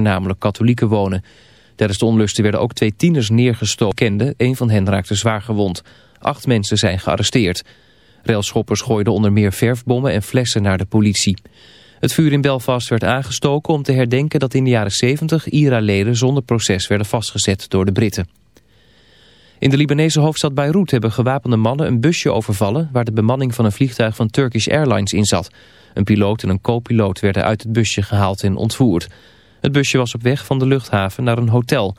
voornamelijk katholieken wonen. Tijdens de onlusten werden ook twee tieners neergestoken. Een van hen raakte zwaar gewond. Acht mensen zijn gearresteerd. Railschoppers gooiden onder meer verfbommen en flessen naar de politie. Het vuur in Belfast werd aangestoken om te herdenken dat in de jaren 70 IRA-leden zonder proces werden vastgezet door de Britten. In de Libanese hoofdstad Beirut hebben gewapende mannen een busje overvallen... waar de bemanning van een vliegtuig van Turkish Airlines in zat. Een piloot en een co-piloot werden uit het busje gehaald en ontvoerd. Het busje was op weg van de luchthaven naar een hotel.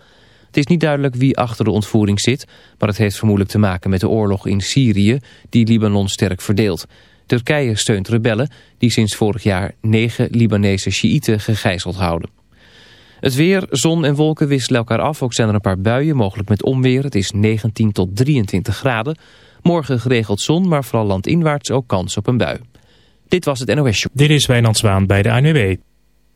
Het is niet duidelijk wie achter de ontvoering zit... maar het heeft vermoedelijk te maken met de oorlog in Syrië... die Libanon sterk verdeelt. Turkije steunt rebellen die sinds vorig jaar negen Libanese Sjiïten gegijzeld houden. Het weer, zon en wolken wisselen elkaar af. Ook zijn er een paar buien, mogelijk met onweer. Het is 19 tot 23 graden. Morgen geregeld zon, maar vooral landinwaarts ook kans op een bui. Dit was het NOS Show. Dit is Wijnand Zwaan bij de ANWB.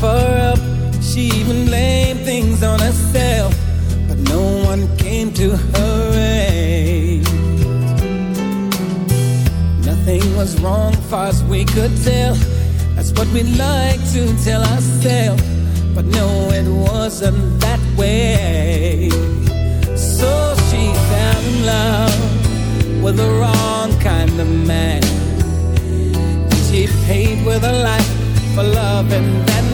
for help. She even blamed things on herself, but no one came to her aid. Nothing was wrong, far as we could tell. That's what we like to tell ourselves, but no, it wasn't that way. So she fell in love with the wrong kind of man. She paid with her life for loving that man.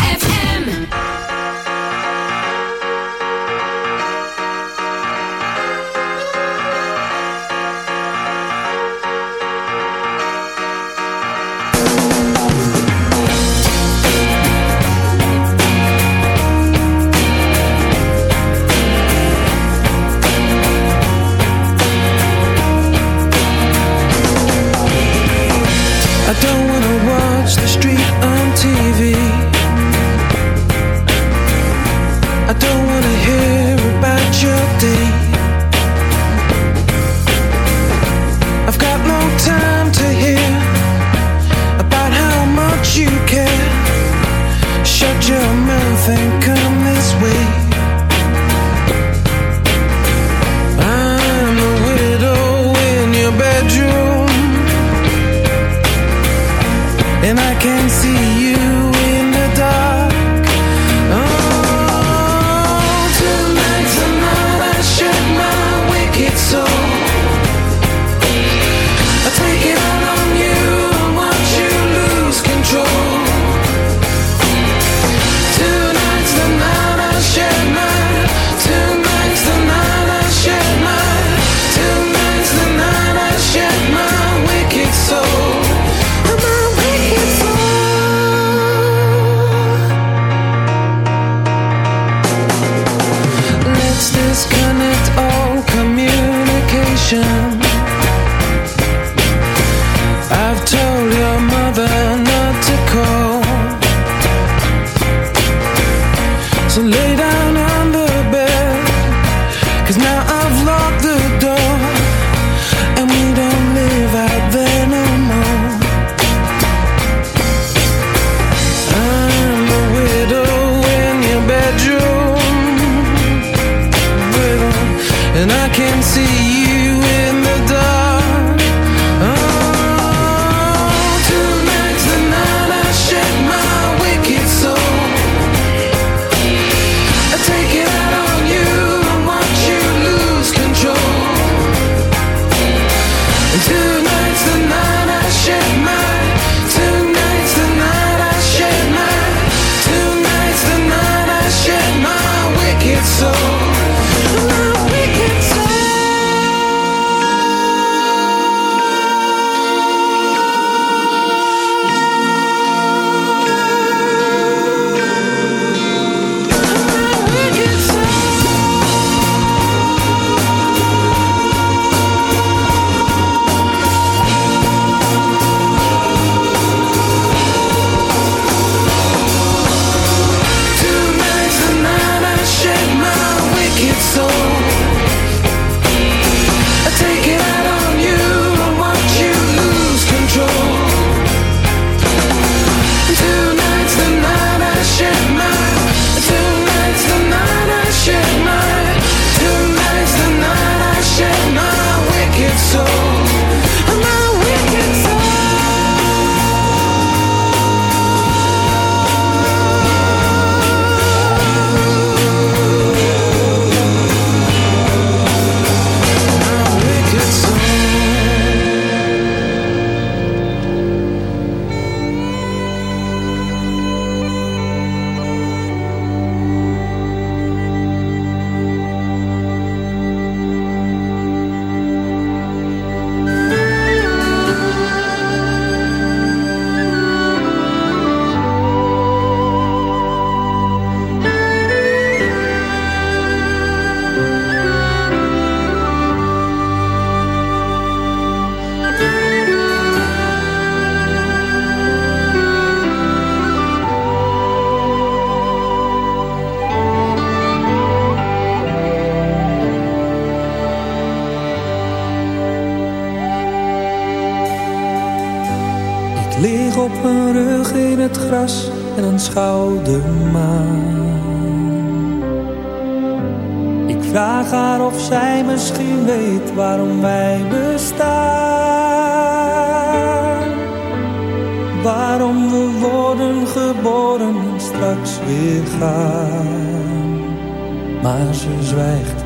ze zwijgt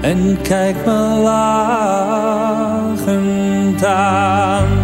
en kijkt me lachend aan.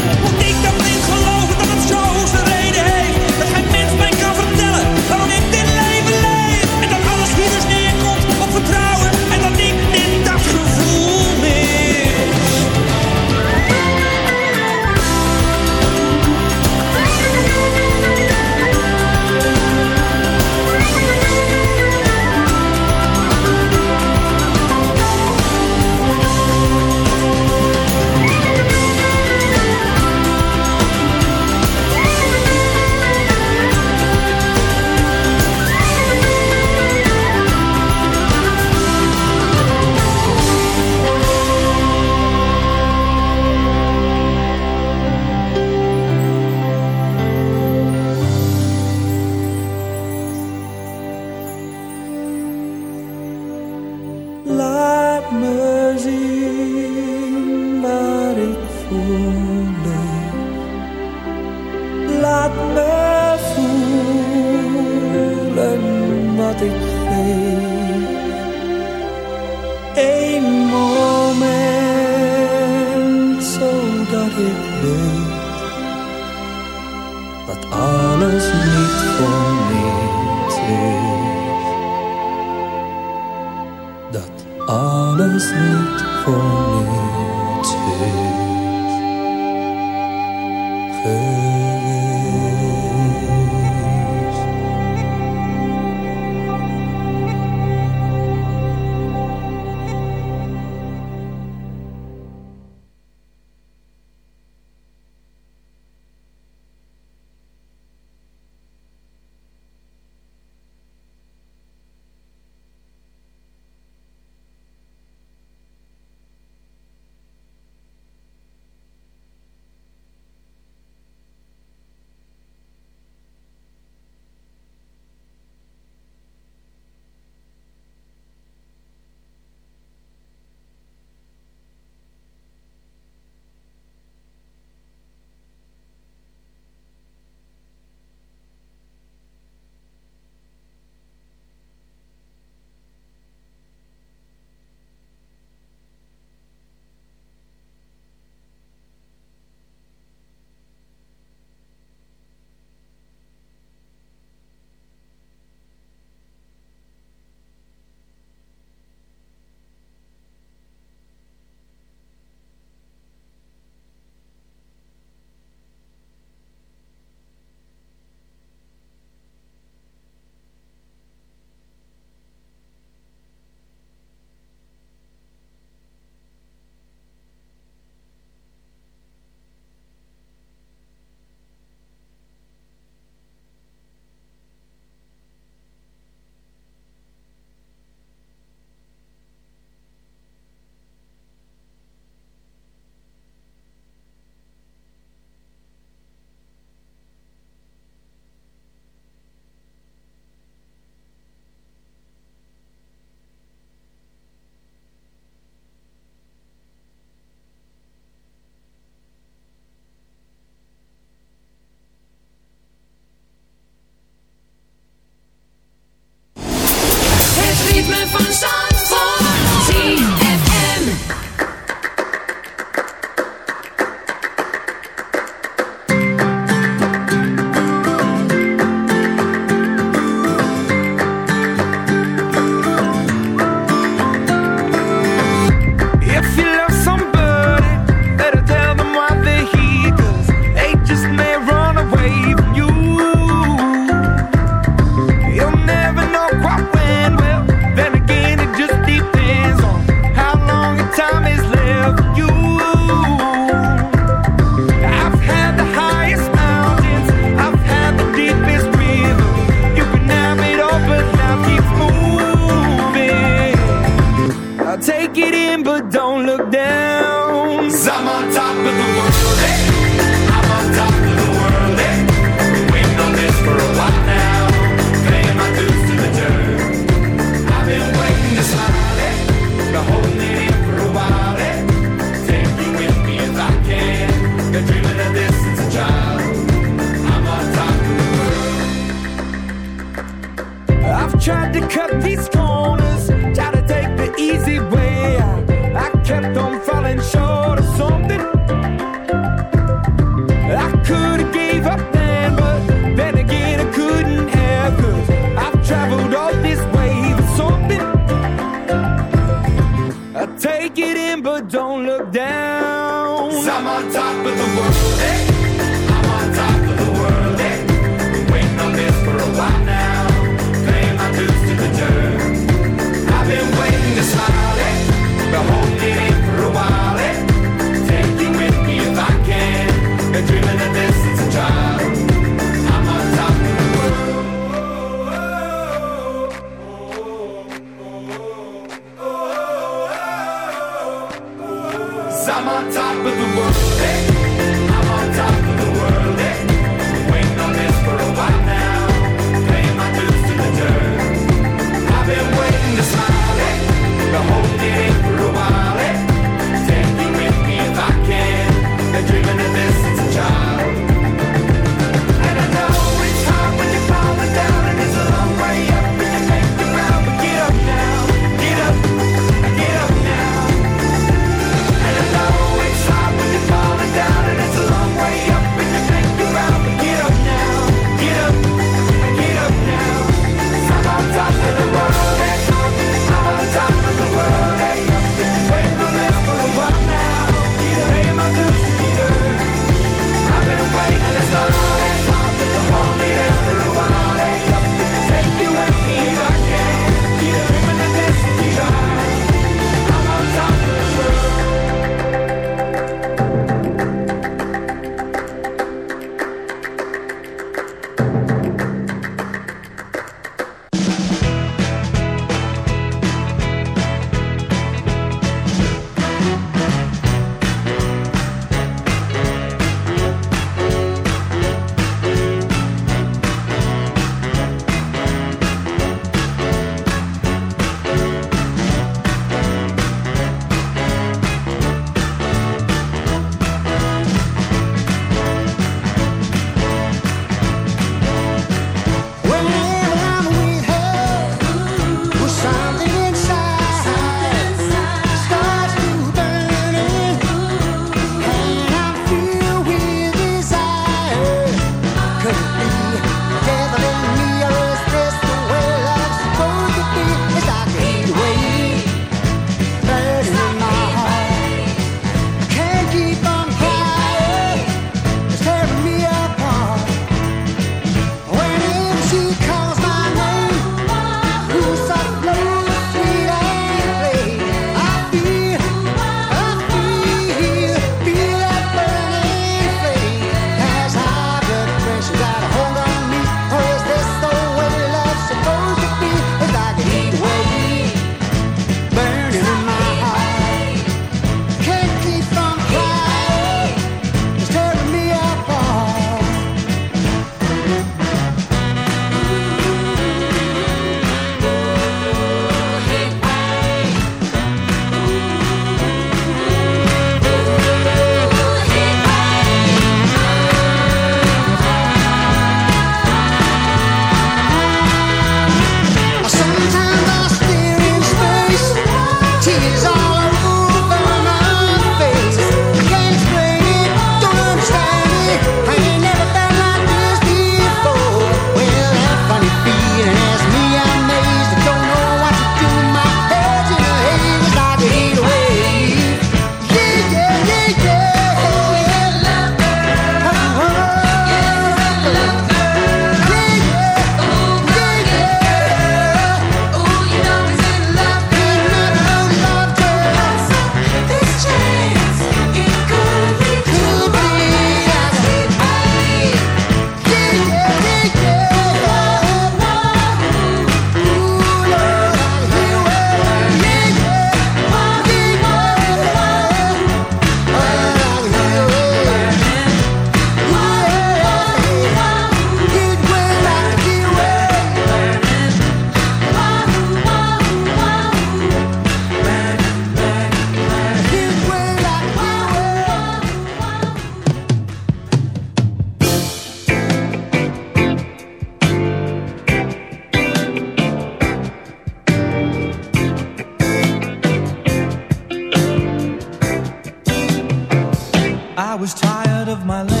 I was tired of my lady.